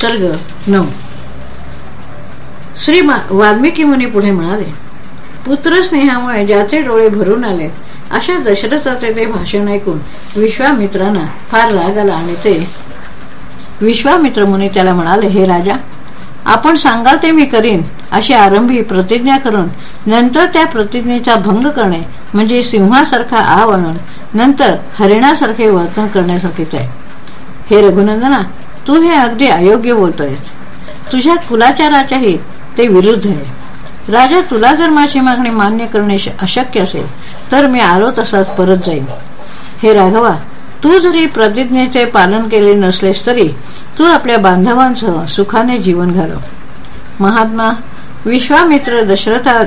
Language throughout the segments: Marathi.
सर्ग नऊ. श्री वाल्मिकी मुनी पुढे म्हणाले पुत्रस्नेहामुळे ज्याचे डोळे भरून आले अशा दशरथाचे ते भाषण ऐकून विश्वामित्रांना फार राग आला आणि ते विश्वामित्र मुनी त्याला म्हणाले हे राजा आपण सांगाल ते मी करीन अशी आरंभी प्रतिज्ञा करून नंतर त्या प्रतिज्ञेचा भंग करणे म्हणजे सिंहासारखा आव आणून नंतर हरिणासारखे वर्तन करण्यासारखेच आहे हे रघुनंदना तू हे अगदी अयोग्य बोलतोयस. तुझ्या कुलाचाराच्याही ते विरुद्ध आहे. राजा तुला जर माझी मागणी मान्य करणे अशक्य असेल तर मी आलो तसाच परत जाईन. हे राघवा तू जरी प्रतिज्ञेचे पालन केले नसलेस तरी तू आपल्या बांधवांसह सुखाने जीवन घालव. महात्मा विश्वामित्र दशरथा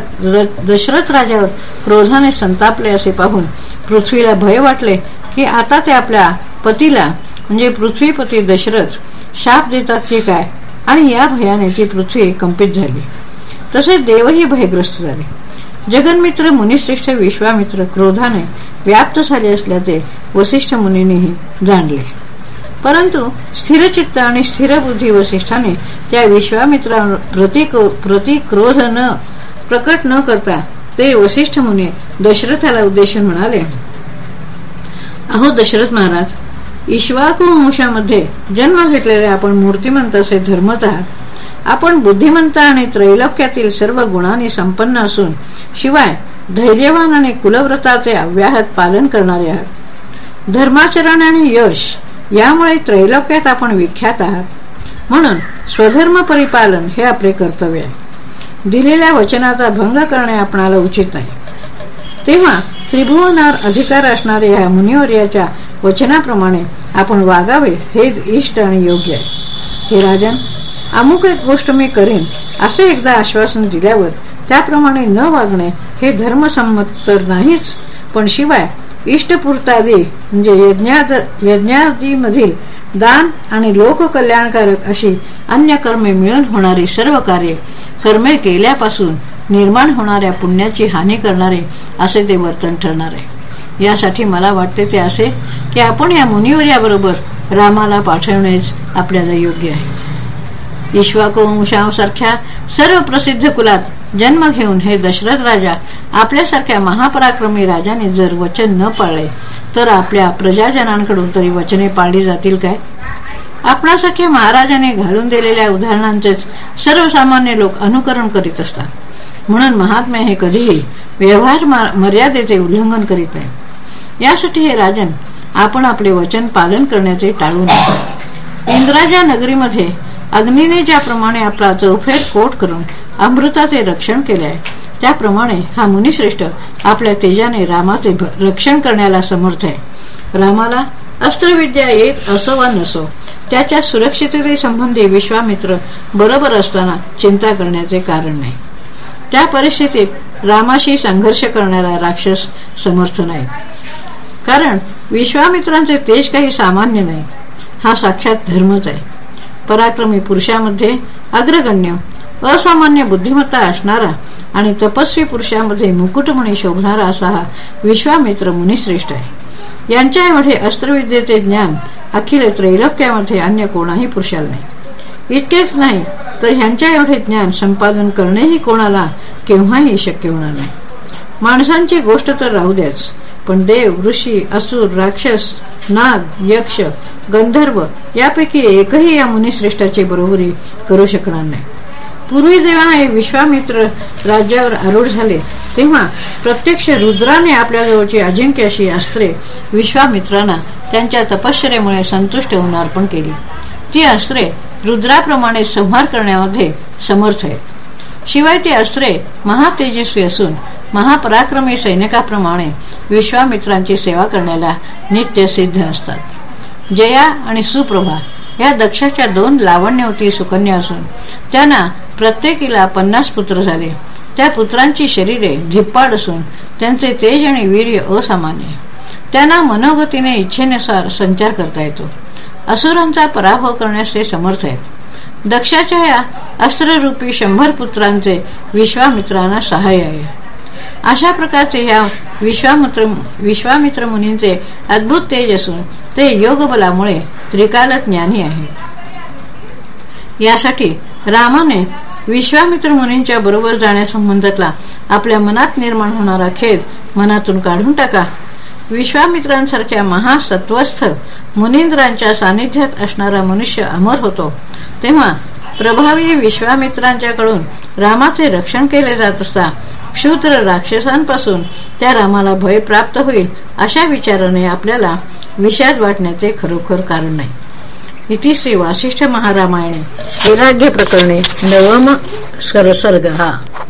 दशरथ राजावर क्रोधाने संतापले असे पाहून पृथ्वीला भय वाटले की आता ते आपल्या पतीला म्हणजे पृथ्वीपती दशरथ शाप देतात की काय? आणि या भयाने ती पृथ्वी कंपित झाली. तसे देवही भयग्रस्त झाले. जगन्मित्र मुनिश्रेष्ठ विश्वामित्र क्रोधाने व्याप्त झाले असल्याचे वसिष्ठ मुनींनीही जाणले. परंतु स्थिरचित्त आणि स्थिर बुद्धी वसिष्ठाने त्या विश्वामित्रा प्रतिक्रोध न प्रकट न करता ते वसिष्ठ मुनी दशरथाला उद्देशून म्हणाले अहो दशरथ महाराज ईश्वाकुवंशामध्ये जन्म घेतलेले आपण मूर्तिमंत असे धर्मत आहात. आपण बुद्धिमंत आणि त्रैलोक्यातील सर्व गुणांनी संपन्न असून शिवाय धैर्यवान आणि कुलव्रताचे अव्याहत पालन करणारे आहात. धर्माचरण आणि यश यामुळे त्रैलोक्यात आपण विख्यात आहात. म्हणून स्वधर्म परिपालन हे आपले कर्तव्य आहे. दिलेल्या वचनाचा भंग करणे आपणाला उचित नाही. तेव्हा त्रिभुवनावर अधिकार असणाऱ्या या मुनिवर्याच्या वचनाप्रमाणे आपण वागावे हेच इष्ट आणि योग्य आहे. हे राजन अमुक एक गोष्ट मी करेन असे एकदा आश्वासन दिल्यावर त्याप्रमाणे न वागणे हे धर्मसंमत तर नाहीच पण शिवाय इष्टपूर्तादी म्हणजे यज्ञादीमधील दान आणि लोककल्याणकारक अशी अन्य कर्मे मिळून होणारी सर्व कार्ये कर्मे केल्यापासून निर्माण होणाऱ्या पुण्याची हानी करणारे असे ते वर्तन ठरणार आहे. यासाठी मला वाटते ते असे की आपण या मुनिवर्याबरोबर रामाला पाठवणेच आपल्याला योग्य आहे. ईश्वाकुवंशासारख्या सर्व प्रसिद्ध कुलात जन्म घेऊन हे दशरथ राजा आपल्यासारख्या महापराक्रमी राजाने जर वचन न पाळले तर आपल्या प्रजाजनांकडून तरी वचने पाळली जातील काय? आपणासारख्या महाराजाने घालून दिलेल्या उदाहरणांचेच सर्वसामान्य लोक अनुकरण करीत असतात. म्हणून महात्मे हे कधीही व्यवहार मर्यादेचे उल्लंघन करीत नाही. यासाठी हे राजन आपण आपले वचन पालन करण्याचे टाळू नये इंद्राच्या नगरीमध्ये अग्नीने ज्याप्रमाणे आपला चौफेर कोट करून अमृताचे रक्षण केले आहे त्याप्रमाणे हा मुनिश्रेष्ठ आपल्या तेजाने रामाचे रक्षण करण्याला समर्थ आहे. रामाला अस्त्रविद्या येत असो वा नसो त्याच्या सुरक्षिततेसंबंधी विश्वामित्र बरोबर असताना चिंता करण्याचे कारण नाही. त्या परिस्थितीत रामाशी संघर्ष करणारा राक्षस समर्थ नाही. कारण विश्वामित्रांचे तेज काही सामान्य नाही. हा साक्षात धर्मच आहे. पराक्रमी पुरुषामध्ये अग्रगण्य असामान्य बुद्धिमत्ता असणारा आणि तपस्वी पुरुषामध्ये मुकुटमणी शोभणारा असा हा विश्वामित्र मुनिश्रेष्ठ आहे. यांच्या एवढे अस्त्रविद्येचे ज्ञान अखिल त्रैलोक्यामध्ये अन्य कोणाही पुरुषाला नाही. इतकेच नाही तर ह्यांच्या एवढे ज्ञान संपादन करणेही कोणाला केव्हाही शक्य होणार नाही. माणसांची गोष्ट तर राहू द्याच पण देव ऋषी असुर राक्षस नाग यक्ष गंधर्व यापैकी एकही या मुनिश्रेष्ठाची बरोबरी करू शकणार नाही. पूर्वी जेव्हा हे विश्वामित्र राज्यावर आरूढ झाले तेव्हा प्रत्यक्ष रुद्राने आपल्याजवळची अजिंक्य अशी अस्त्रे विश्वामित्रांना त्यांच्या तपश्चरेमुळे संतुष्ट होऊन अर्पण केली. ती अस्त्रे रुद्राप्रमाणे संहार करण्यामध्ये समर्थ आहेत. शिवाय ती अस्त्रे महातेजस्वी असून महापराक्रमी सैनिकाप्रमाणे विश्वामित्रांची सेवा करण्याला नित्य सिद्ध असतात. जया आणि सुप्रभा या दक्षाच्या दोन लावण्यवती सुकन्या असून त्यांना प्रत्येकीला पन्नास पुत्र झाले. त्या पुत्रांची शरीरे धिप्पाड असून त्यांचे तेज आणि वीर्य असामान्य त्यांना मनोगतीने इच्छेनुसार संचार करता येतो. असुरांचा पराभव करण्यास ते समर्थ आहेत. दक्षाच्या या अस्त्ररूपी शंभर पुत्रांचे विश्वामित्रांना सहाय्य आहे. अशा प्रकारचे ह्या विश्वामित्र विश्वामित्र मुनींचे अद्भुत तेज असून ते योगबलामुळे त्रिकाल ज्ञानी आहेत. यासाठी रामाने विश्वामित्र मुनींच्या बरोबर जाण्यासंबंधातला आपल्या मनात निर्माण होणारा खेद मनातून काढून टाका. विश्वामित्रांसारख्या महासत्वस्थ मुनिंद्रांच्या सानिध्यात असणारा मनुष्य अमर होतो. तेव्हा प्रभावी विश्वामित्रांच्याकडून रामाचे रक्षण केले जात असता क्षुद्र राक्षसांपासून त्या रामाला भय प्राप्त होईल अशा विचाराने आपल्याला विषाद वाटण्याचे खरोखर कारण नाही. इति श्री वासिष्ठ महारामायणे. वैराग्य प्रकरणे नवम सरसर्ग हा.